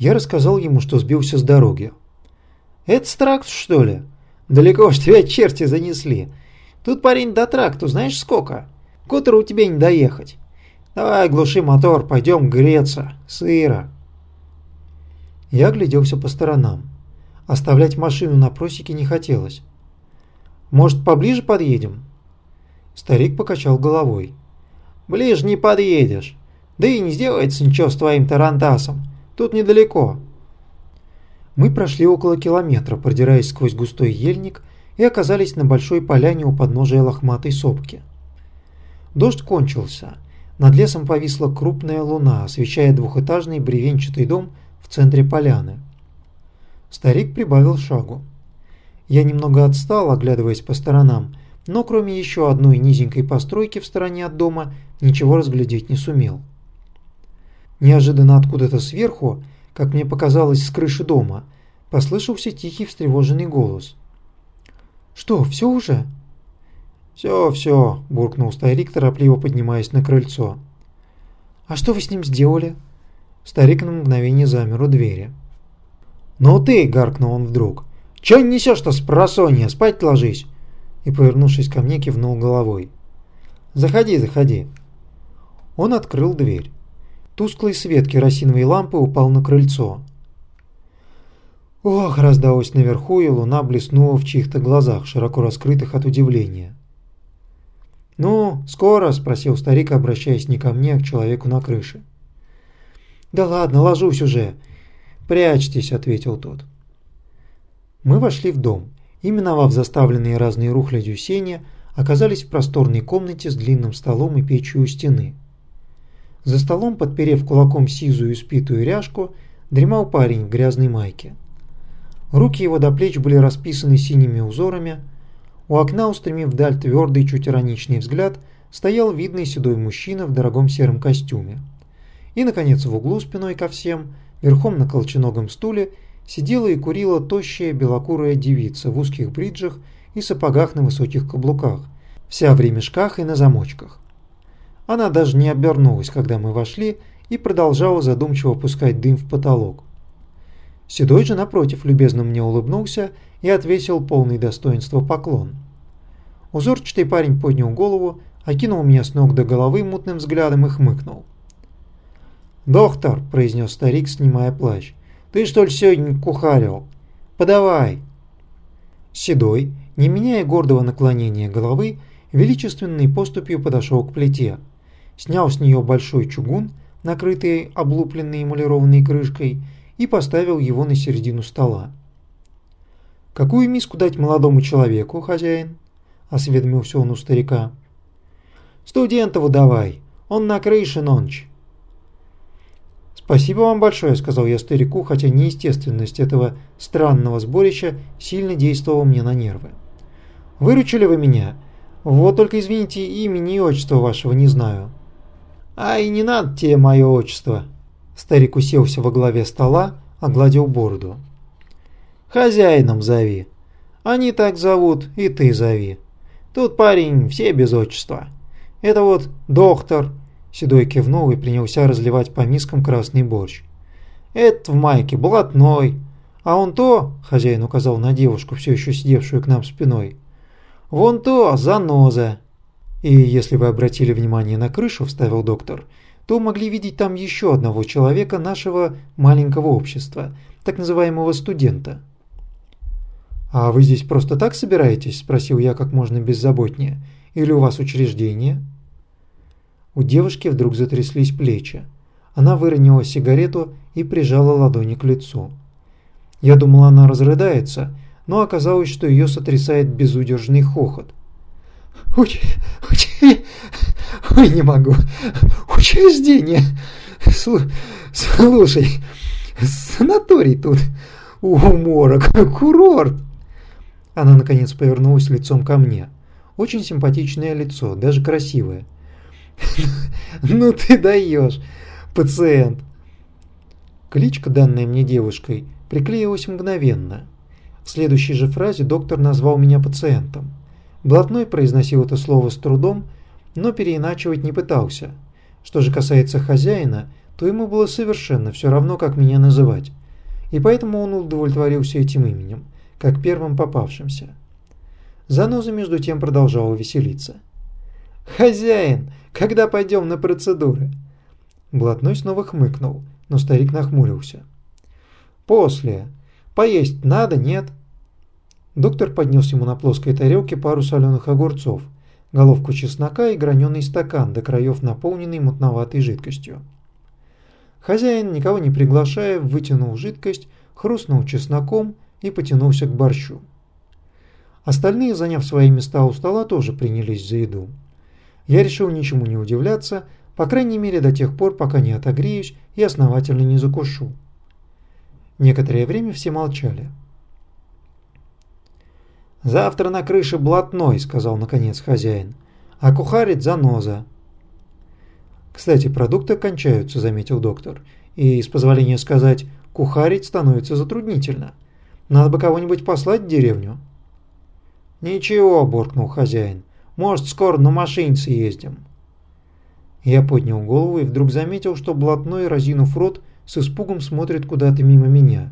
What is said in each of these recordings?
Я рассказал ему, что сбился с дороги. «Это с тракт, что ли? Далеко ж тебя черти занесли. Тут, парень, до тракту знаешь сколько? К утру тебе не доехать. Давай, глуши мотор, пойдем греться. Сыро». Я огляделся по сторонам. Оставлять машину на просеке не хотелось. «Может, поближе подъедем?» Старик покачал головой. «Ближе не подъедешь. Да и не сделается ничего с твоим тарантасом. Тут недалеко». Мы прошли около километра, продираясь сквозь густой ельник, и оказались на большой поляне у подножия лохматой сопки. Дождь кончился. Над лесом повисла крупная луна, освещая двухэтажный бревенчатый дом в центре поляны. Старик прибавил шагу. Я немного отстал, оглядываясь по сторонам, но кроме еще одной низенькой постройки в стороне от дома ничего разглядеть не сумел. Неожиданно откуда-то сверху, как мне показалось с крыши дома, послышался тихий встревоженный голос. «Что, все уже?» «Все, все», – буркнул старик, торопливо поднимаясь на крыльцо. «А что вы с ним сделали?» Старик на мгновение замер у двери. «Ну ты!» – гаркнул он вдруг. «Чё несешь-то с просонья? Спать ложись!» И, повернувшись ко мне, кивнул головой. «Заходи, заходи!» Он открыл дверь. Тусклый свет керосиновой лампы упал на крыльцо. Ох, раздалось наверху, и луна блеснула в чьих-то глазах, широко раскрытых от удивления. «Ну, скоро?» – спросил старик, обращаясь не ко мне, а к человеку на крыше. «Да ладно, ложусь уже. «Прячьтесь», — ответил тот. Мы вошли в дом и, миновав заставленные разной рухлядью сени, оказались в просторной комнате с длинным столом и печью у стены. За столом, подперев кулаком сизую спитую ряжку, дремал парень в грязной майке. Руки его до плеч были расписаны синими узорами. У окна, устремив вдаль твердый, чуть ироничный взгляд, стоял видный седой мужчина в дорогом сером костюме. И, наконец, в углу спиной ко всем Верхом на колченогом стуле сидела и курила тощая белокурая девица в узких бриджах и сапогах на высоких каблуках, вся в ремешках и на замочках. Она даже не обернулась, когда мы вошли, и продолжала задумчиво пускать дым в потолок. Седой же, напротив, любезно мне улыбнулся и отвесил полный достоинства поклон. Узорчатый парень поднял голову, окинул меня с ног до головы мутным взглядом и хмыкнул. «Доктор», – произнес старик, снимая плащ, – «ты что ли сегодня кухарил? Подавай». Седой, не меняя гордого наклонения головы, величественной поступью подошел к плите, снял с нее большой чугун, накрытый облупленной эмалированной крышкой, и поставил его на середину стола. «Какую миску дать молодому человеку, хозяин?» – осведомился он у старика. «Студентову давай, он на крыше нонч». «Спасибо вам большое», – сказал я старику, хотя неестественность этого странного сборища сильно действовала мне на нервы. «Выручили вы меня? Вот только, извините, имени и отчества вашего не знаю». «Ай, не надо тебе мое отчество!» Старик уселся во главе стола, огладил бороду. «Хозяином зови. Они так зовут, и ты зови. Тут парень все без отчества. Это вот доктор, Седой кивнул и принялся разливать по мискам красный борщ. «Это в майке, блатной. А он то, — хозяин указал на девушку, все еще сидевшую к нам спиной, — вон то, заноза». «И если вы обратили внимание на крышу, — вставил доктор, — то могли видеть там еще одного человека нашего маленького общества, так называемого студента». «А вы здесь просто так собираетесь?» – спросил я как можно беззаботнее. «Или у вас учреждение?» У девушки вдруг затряслись плечи. Она выронила сигарету и прижала ладони к лицу. Я думал, она разрыдается, но оказалось, что ее сотрясает безудержный хохот. Уч... Уч... Ой, не могу. Учреждение. Слу... Слушай, санаторий тут. Уморок, курорт. Она наконец повернулась лицом ко мне. Очень симпатичное лицо, даже красивое. Ну ты даешь, пациент. Кличка, данная мне девушкой, приклеилась мгновенно. В следующей же фразе доктор назвал меня пациентом. Блатной произносил это слово с трудом, но переиначивать не пытался. Что же касается хозяина, то ему было совершенно все равно, как меня называть, и поэтому он удовлетворился этим именем, как первым попавшимся. Заноза между тем продолжала веселиться. «Хозяин, когда пойдем на процедуры?» Блатной снова хмыкнул, но старик нахмурился. «После. Поесть надо, нет?» Доктор поднес ему на плоской тарелке пару соленых огурцов, головку чеснока и граненый стакан, до краев наполненный мутноватой жидкостью. Хозяин, никого не приглашая, вытянул жидкость, хрустнул чесноком и потянулся к борщу. Остальные, заняв свои места у стола, тоже принялись за еду. Я решил ничему не удивляться, по крайней мере до тех пор, пока не отогреюсь и основательно не закушу. Некоторое время все молчали. «Завтра на крыше блатной», — сказал наконец хозяин, — «а кухарит заноза». «Кстати, продукты кончаются», — заметил доктор, — «и, с позволения сказать, кухарить становится затруднительно. Надо бы кого-нибудь послать в деревню». «Ничего», – буркнул хозяин. «Может, скоро на машине съездим». Я поднял голову и вдруг заметил, что блатной, разинув рот, с испугом смотрит куда-то мимо меня.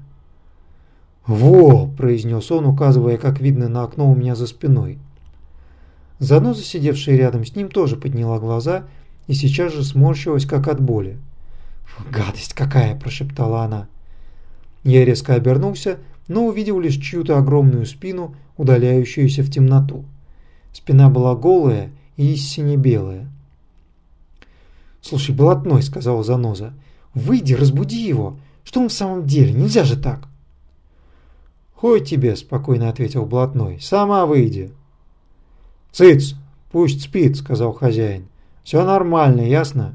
«Во!» – произнес он, указывая, как видно, на окно у меня за спиной. Заноза, сидевшая рядом с ним, тоже подняла глаза и сейчас же сморщилась, как от боли. «Гадость какая!» – прошептала она. Я резко обернулся, но увидел лишь чью-то огромную спину, удаляющуюся в темноту. Спина была голая и истине белая. «Слушай, блатной», — сказал Заноза, — «выйди, разбуди его. Что он в самом деле? Нельзя же так». «Хоть тебе», — спокойно ответил блатной, — «сама выйди». «Цыц, пусть спит», — сказал хозяин. «Все нормально, ясно?»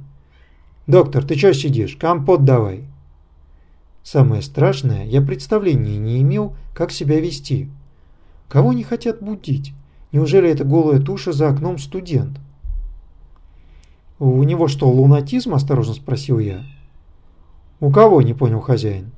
«Доктор, ты что сидишь? Компот давай». Самое страшное, я представления не имел, как себя вести. Кого не хотят будить? Неужели это голая туша за окном студент? «У него что, лунатизм?» – осторожно спросил я. «У кого?» – не понял хозяин.